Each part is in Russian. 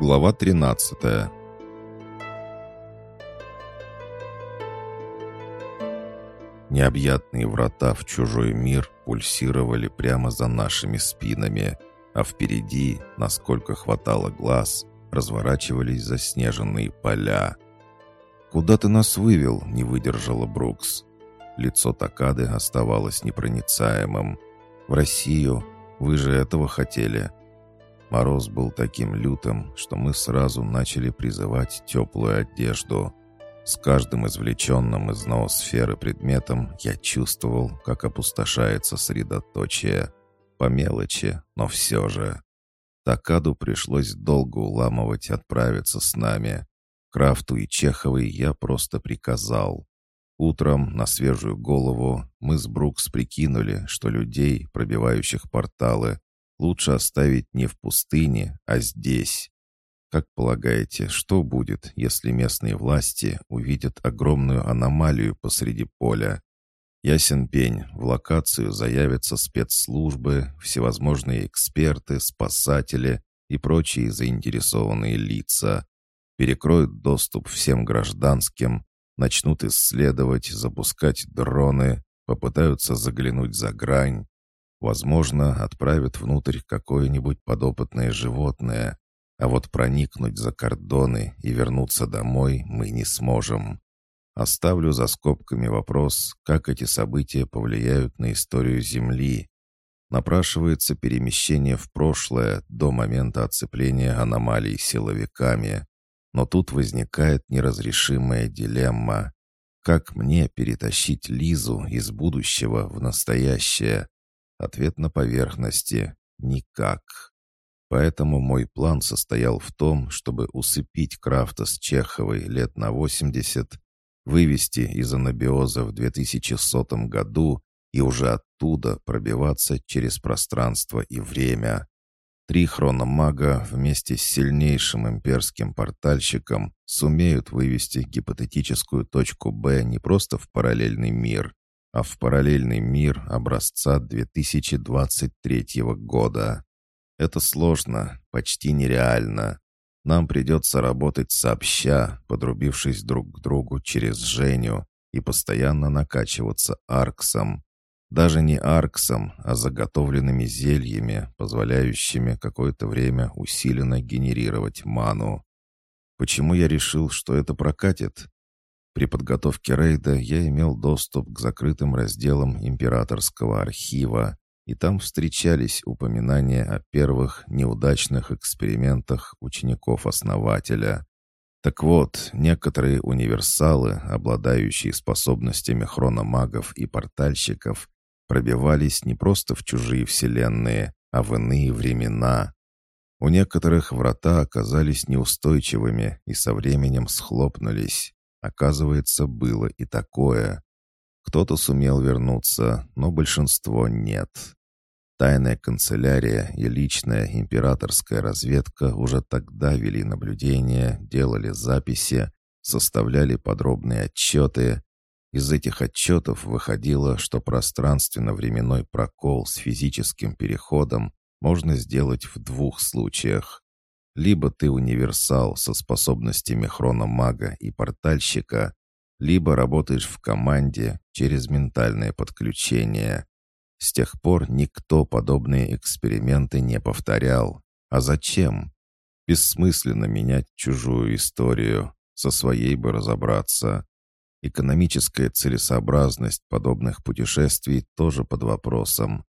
Глава 13 Необъятные врата в чужой мир пульсировали прямо за нашими спинами, а впереди, насколько хватало глаз, разворачивались заснеженные поля. «Куда ты нас вывел?» — не выдержала Брукс. Лицо Такады оставалось непроницаемым. «В Россию? Вы же этого хотели?» Мороз был таким лютым, что мы сразу начали призывать теплую одежду. С каждым извлеченным из ноосферы предметом я чувствовал, как опустошается средоточие. По мелочи, но все же. Такаду пришлось долго уламывать отправиться с нами. Крафту и Чеховой я просто приказал. Утром на свежую голову мы с Брукс прикинули, что людей, пробивающих порталы, лучше оставить не в пустыне, а здесь. Как полагаете, что будет, если местные власти увидят огромную аномалию посреди поля? Ясен пень, в локацию заявятся спецслужбы, всевозможные эксперты, спасатели и прочие заинтересованные лица. Перекроют доступ всем гражданским, начнут исследовать, запускать дроны, попытаются заглянуть за грань. Возможно, отправят внутрь какое-нибудь подопытное животное, а вот проникнуть за кордоны и вернуться домой мы не сможем. Оставлю за скобками вопрос, как эти события повлияют на историю Земли. Напрашивается перемещение в прошлое до момента оцепления аномалий силовиками. Но тут возникает неразрешимая дилемма. Как мне перетащить Лизу из будущего в настоящее? Ответ на поверхности — никак. Поэтому мой план состоял в том, чтобы усыпить Крафта с Чеховой лет на 80, вывести из анабиоза в 2100 году и уже оттуда пробиваться через пространство и время. Три хрономага вместе с сильнейшим имперским портальщиком сумеют вывести гипотетическую точку Б не просто в параллельный мир, а в параллельный мир образца 2023 года. Это сложно, почти нереально. Нам придется работать сообща, подрубившись друг к другу через Женю и постоянно накачиваться арксом. Даже не арксом, а заготовленными зельями, позволяющими какое-то время усиленно генерировать ману. Почему я решил, что это прокатит? При подготовке рейда я имел доступ к закрытым разделам императорского архива, и там встречались упоминания о первых неудачных экспериментах учеников-основателя. Так вот, некоторые универсалы, обладающие способностями хрономагов и портальщиков, пробивались не просто в чужие вселенные, а в иные времена. У некоторых врата оказались неустойчивыми и со временем схлопнулись. Оказывается, было и такое. Кто-то сумел вернуться, но большинство нет. Тайная канцелярия и личная императорская разведка уже тогда вели наблюдения, делали записи, составляли подробные отчеты. Из этих отчетов выходило, что пространственно-временной прокол с физическим переходом можно сделать в двух случаях. Либо ты универсал со способностями хрономага и портальщика, либо работаешь в команде через ментальное подключение. С тех пор никто подобные эксперименты не повторял. А зачем? Бессмысленно менять чужую историю. Со своей бы разобраться. Экономическая целесообразность подобных путешествий тоже под вопросом.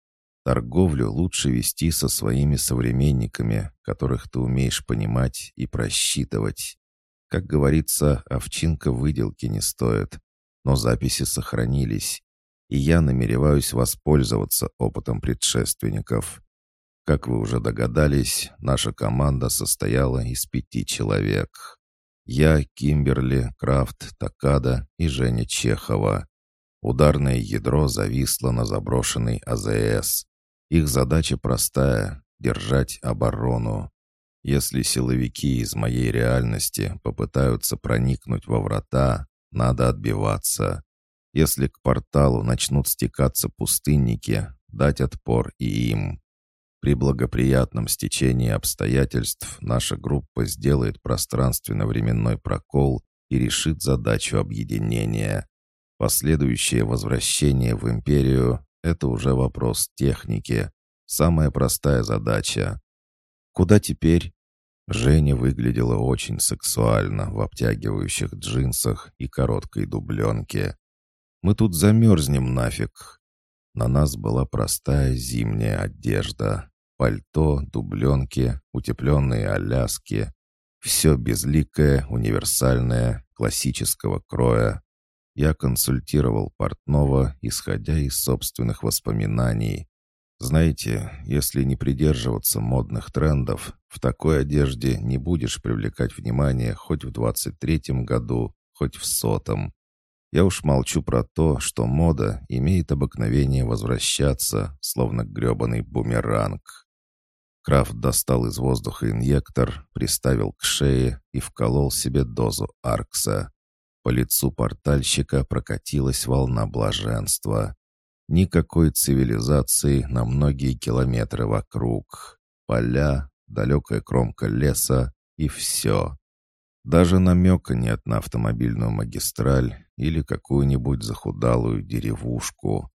Торговлю лучше вести со своими современниками, которых ты умеешь понимать и просчитывать. Как говорится, овчинка выделки не стоит. Но записи сохранились, и я намереваюсь воспользоваться опытом предшественников. Как вы уже догадались, наша команда состояла из пяти человек. Я, Кимберли, Крафт, Такада и Женя Чехова. Ударное ядро зависло на заброшенной АЗС. Их задача простая — держать оборону. Если силовики из моей реальности попытаются проникнуть во врата, надо отбиваться. Если к порталу начнут стекаться пустынники, дать отпор и им. При благоприятном стечении обстоятельств наша группа сделает пространственно-временной прокол и решит задачу объединения. Последующее возвращение в империю — это уже вопрос техники. Самая простая задача. Куда теперь? Женя выглядела очень сексуально в обтягивающих джинсах и короткой дубленке. «Мы тут замерзнем нафиг!» На нас была простая зимняя одежда. Пальто, дубленки, утепленные аляски. Все безликое, универсальное, классического кроя. Я консультировал портного, исходя из собственных воспоминаний. Знаете, если не придерживаться модных трендов, в такой одежде не будешь привлекать внимание хоть в 23-м году, хоть в сотом. Я уж молчу про то, что мода имеет обыкновение возвращаться, словно гребаный бумеранг. Крафт достал из воздуха инъектор, приставил к шее и вколол себе дозу Аркса. По лицу портальщика прокатилась волна блаженства. Никакой цивилизации на многие километры вокруг. Поля, далекая кромка леса и все. Даже намека нет на автомобильную магистраль или какую-нибудь захудалую деревушку.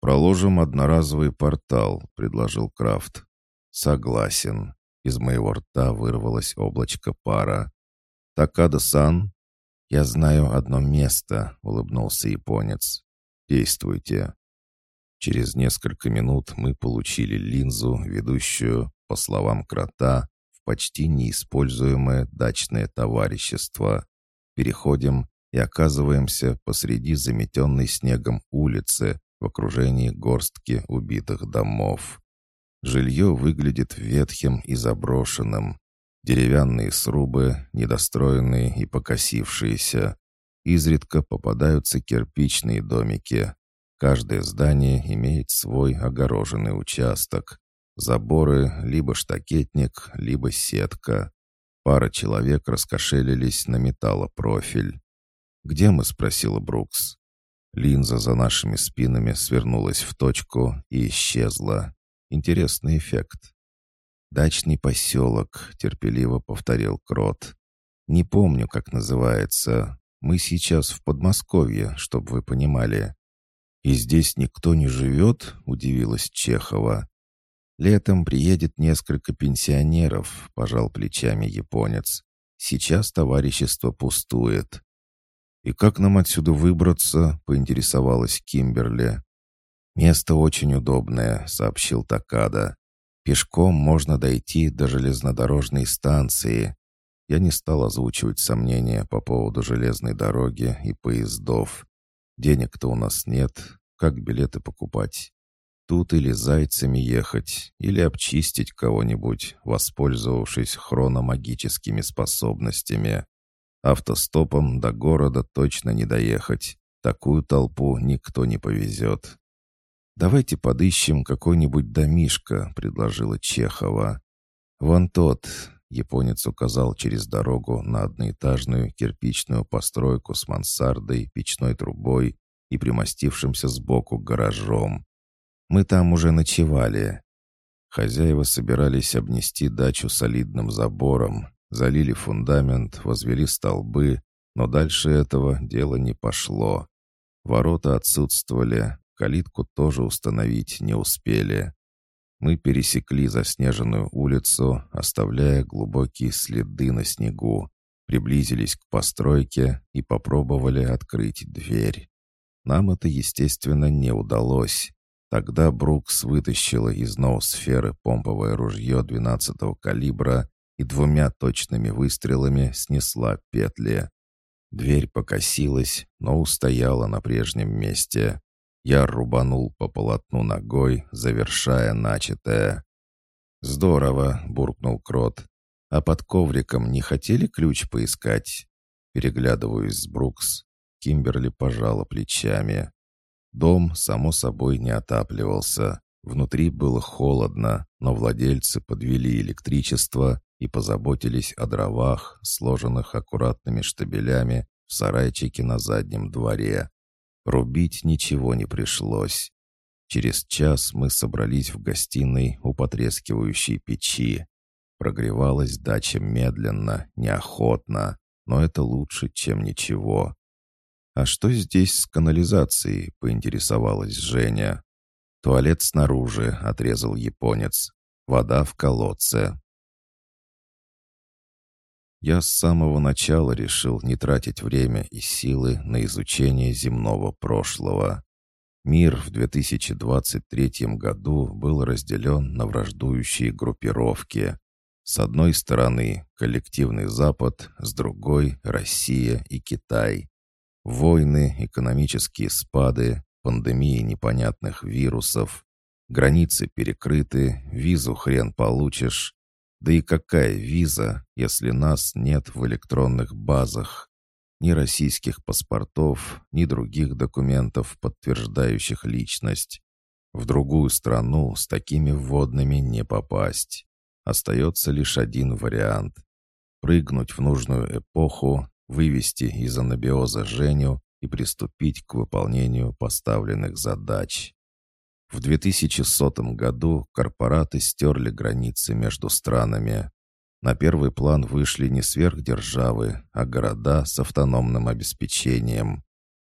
«Проложим одноразовый портал», — предложил Крафт. «Согласен». Из моего рта вырвалось облачко пара. «Такада-сан?» «Я знаю одно место», — улыбнулся японец. «Действуйте». Через несколько минут мы получили линзу, ведущую, по словам крота, в почти неиспользуемое дачное товарищество. Переходим и оказываемся посреди заметенной снегом улицы в окружении горстки убитых домов. Жилье выглядит ветхим и заброшенным. Деревянные срубы, недостроенные и покосившиеся. Изредка попадаются кирпичные домики, Каждое здание имеет свой огороженный участок. Заборы — либо штакетник, либо сетка. Пара человек раскошелились на металлопрофиль. «Где мы?» — спросила Брукс. Линза за нашими спинами свернулась в точку и исчезла. Интересный эффект. «Дачный поселок», — терпеливо повторил Крот. «Не помню, как называется. Мы сейчас в Подмосковье, чтобы вы понимали. «И здесь никто не живет?» — удивилась Чехова. «Летом приедет несколько пенсионеров», — пожал плечами японец. «Сейчас товарищество пустует». «И как нам отсюда выбраться?» — поинтересовалась Кимберли. «Место очень удобное», — сообщил Такада. «Пешком можно дойти до железнодорожной станции». Я не стал озвучивать сомнения по поводу железной дороги и поездов. Денег-то у нас нет. Как билеты покупать? Тут или зайцами ехать, или обчистить кого-нибудь, воспользовавшись хрономагическими способностями. Автостопом до города точно не доехать. Такую толпу никто не повезет. «Давайте подыщем какой-нибудь домишко», — предложила Чехова. «Вон тот, Японец указал через дорогу на одноэтажную кирпичную постройку с мансардой, печной трубой и примостившимся сбоку гаражом. Мы там уже ночевали. Хозяева собирались обнести дачу солидным забором, залили фундамент, возвели столбы, но дальше этого дело не пошло. Ворота отсутствовали, калитку тоже установить не успели. Мы пересекли заснеженную улицу, оставляя глубокие следы на снегу, приблизились к постройке и попробовали открыть дверь. Нам это, естественно, не удалось. Тогда Брукс вытащила из ноосферы помповое ружье 12-го калибра и двумя точными выстрелами снесла петли. Дверь покосилась, но устояла на прежнем месте. Я рубанул по полотну ногой, завершая начатое. «Здорово!» — буркнул Крот. «А под ковриком не хотели ключ поискать?» Переглядываюсь с Брукс. Кимберли пожала плечами. Дом, само собой, не отапливался. Внутри было холодно, но владельцы подвели электричество и позаботились о дровах, сложенных аккуратными штабелями в сарайчике на заднем дворе. Рубить ничего не пришлось. Через час мы собрались в гостиной у потрескивающей печи. Прогревалась дача медленно, неохотно, но это лучше, чем ничего. «А что здесь с канализацией?» — поинтересовалась Женя. «Туалет снаружи», — отрезал японец. «Вода в колодце». Я с самого начала решил не тратить время и силы на изучение земного прошлого. Мир в 2023 году был разделен на враждующие группировки. С одной стороны – коллективный Запад, с другой – Россия и Китай. Войны, экономические спады, пандемии непонятных вирусов. Границы перекрыты, визу хрен получишь. Да и какая виза, если нас нет в электронных базах? ни российских паспортов, ни других документов, подтверждающих личность. В другую страну с такими вводными не попасть. Остается лишь один вариант. Прыгнуть в нужную эпоху, вывести из анабиоза Женю и приступить к выполнению поставленных задач. В 2100 году корпораты стерли границы между странами. На первый план вышли не сверхдержавы, а города с автономным обеспечением.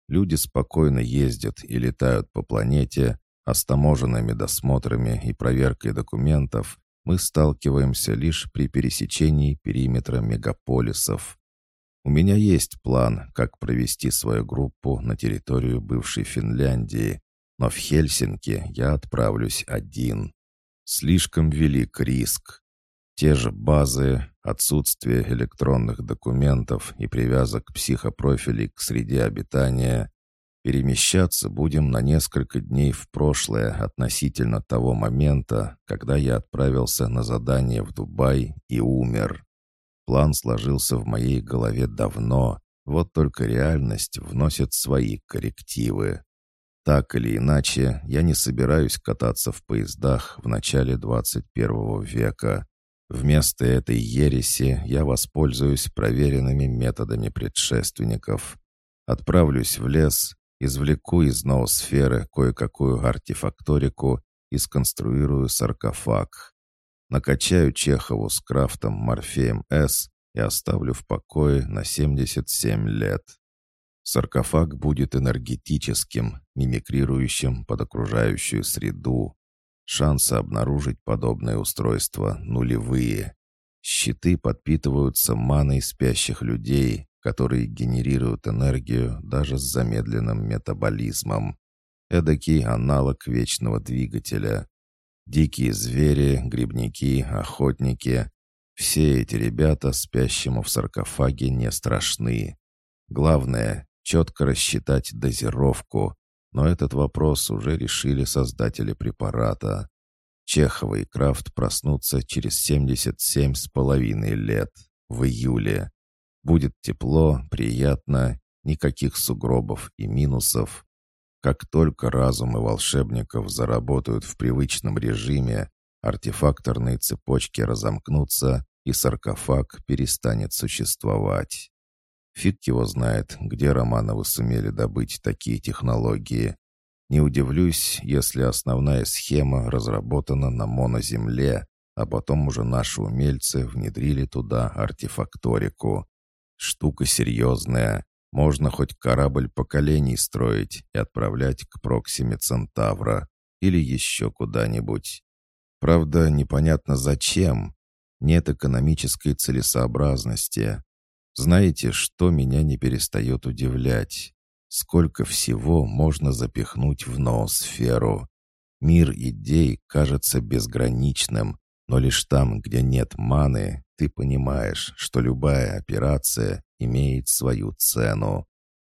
Люди спокойно ездят и летают по планете, а с таможенными досмотрами и проверкой документов мы сталкиваемся лишь при пересечении периметра мегаполисов. У меня есть план, как провести свою группу на территорию бывшей Финляндии, но в Хельсинки я отправлюсь один. Слишком велик риск. Те же базы, отсутствие электронных документов и привязок психопрофилей к среде обитания. Перемещаться будем на несколько дней в прошлое относительно того момента, когда я отправился на задание в Дубай и умер. План сложился в моей голове давно, вот только реальность вносит свои коррективы. Так или иначе, я не собираюсь кататься в поездах в начале 21 века. Вместо этой ереси я воспользуюсь проверенными методами предшественников. Отправлюсь в лес, извлеку из ноосферы кое-какую артефакторику и сконструирую саркофаг. Накачаю Чехову с крафтом Морфеем С и оставлю в покое на 77 лет. Саркофаг будет энергетическим, мимикрирующим под окружающую среду. Шансы обнаружить подобное устройство нулевые. Щиты подпитываются маной спящих людей, которые генерируют энергию даже с замедленным метаболизмом. Эдакий аналог вечного двигателя. Дикие звери, грибники, охотники — все эти ребята спящему в саркофаге не страшны. Главное — четко рассчитать дозировку, но этот вопрос уже решили создатели препарата. Чехова и Крафт проснутся через 77 с половиной лет, в июле. Будет тепло, приятно, никаких сугробов и минусов. Как только разумы волшебников заработают в привычном режиме, артефакторные цепочки разомкнутся, и саркофаг перестанет существовать. Фиг его знает, где Романовы сумели добыть такие технологии. Не удивлюсь, если основная схема разработана на моноземле, а потом уже наши умельцы внедрили туда артефакторику. Штука серьезная. Можно хоть корабль поколений строить и отправлять к Проксиме Центавра или еще куда-нибудь. Правда, непонятно зачем. Нет экономической целесообразности. Знаете, что меня не перестает удивлять? Сколько всего можно запихнуть в ноосферу? Мир идей кажется безграничным, но лишь там, где нет маны, ты понимаешь, что любая операция имеет свою цену.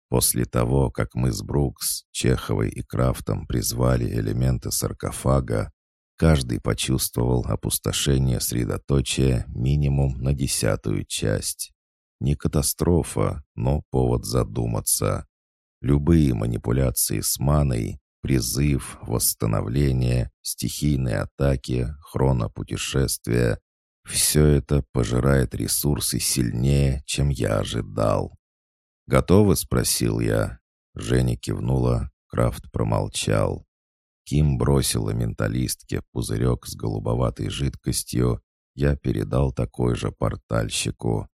После того, как мы с Брукс, Чеховой и Крафтом призвали элементы саркофага, каждый почувствовал опустошение средоточия минимум на десятую часть. Не катастрофа, но повод задуматься. Любые манипуляции с маной, призыв, восстановление, стихийные атаки, хронопутешествия — все это пожирает ресурсы сильнее, чем я ожидал. «Готовы?» — спросил я. Женя кивнула, Крафт промолчал. Ким бросила менталистке пузырек с голубоватой жидкостью, я передал такой же портальщику.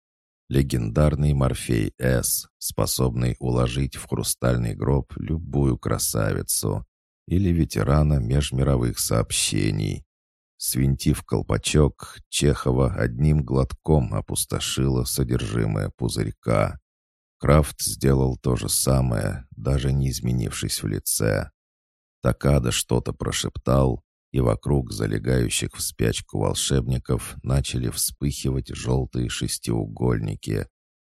Легендарный Морфей С, способный уложить в хрустальный гроб любую красавицу. Или ветерана межмировых сообщений. Свинтив колпачок, Чехова одним глотком опустошила содержимое пузырька. Крафт сделал то же самое, даже не изменившись в лице. Такада что-то прошептал, и вокруг залегающих в спячку волшебников начали вспыхивать желтые шестиугольники,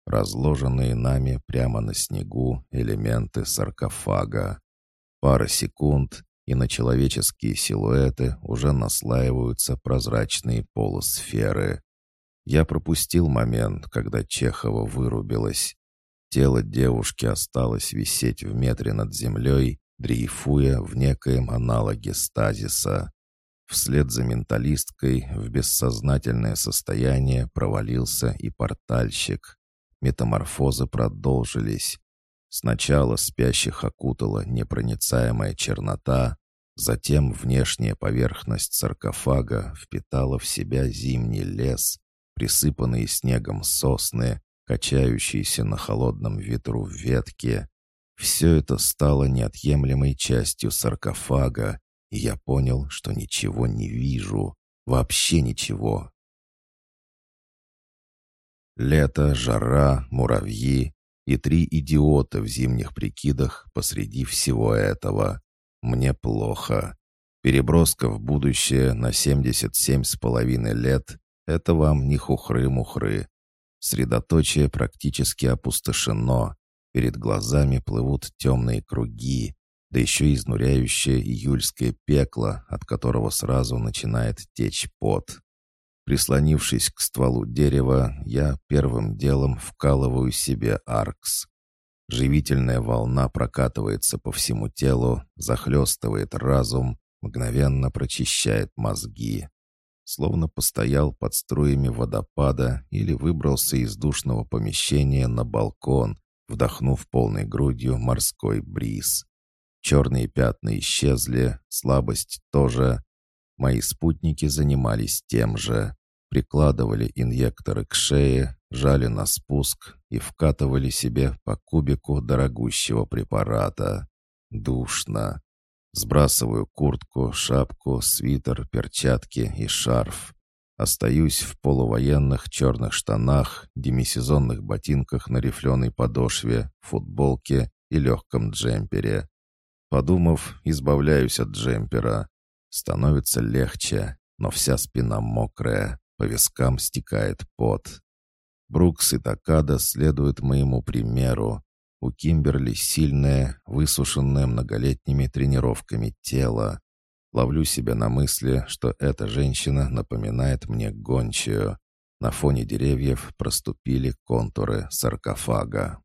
разложенные нами прямо на снегу элементы саркофага. Пара секунд, и на человеческие силуэты уже наслаиваются прозрачные полусферы. Я пропустил момент, когда Чехова вырубилась. Тело девушки осталось висеть в метре над землей, дрейфуя в некоем аналоге стазиса. Вслед за менталисткой в бессознательное состояние провалился и портальщик. Метаморфозы продолжились. Сначала спящих окутала непроницаемая чернота, затем внешняя поверхность саркофага впитала в себя зимний лес, присыпанные снегом сосны, качающиеся на холодном ветру ветки, все это стало неотъемлемой частью саркофага, и я понял, что ничего не вижу. Вообще ничего. Лето, жара, муравьи и три идиота в зимних прикидах посреди всего этого. Мне плохо. Переброска в будущее на 77 с половиной лет — это вам не хухры-мухры. Средоточие практически опустошено, Перед глазами плывут темные круги, да еще изнуряющее июльское пекло, от которого сразу начинает течь пот. Прислонившись к стволу дерева, я первым делом вкалываю себе аркс. Живительная волна прокатывается по всему телу, захлестывает разум, мгновенно прочищает мозги. Словно постоял под струями водопада или выбрался из душного помещения на балкон, вдохнув полной грудью морской бриз. Черные пятна исчезли, слабость тоже. Мои спутники занимались тем же. Прикладывали инъекторы к шее, жали на спуск и вкатывали себе по кубику дорогущего препарата. Душно. Сбрасываю куртку, шапку, свитер, перчатки и шарф. Остаюсь в полувоенных черных штанах, демисезонных ботинках на рифленой подошве, футболке и легком джемпере. Подумав, избавляюсь от джемпера. Становится легче, но вся спина мокрая, по вискам стекает пот. Брукс и Такада следуют моему примеру. У Кимберли сильное, высушенное многолетними тренировками тело. Ловлю себя на мысли, что эта женщина напоминает мне гончую. На фоне деревьев проступили контуры саркофага.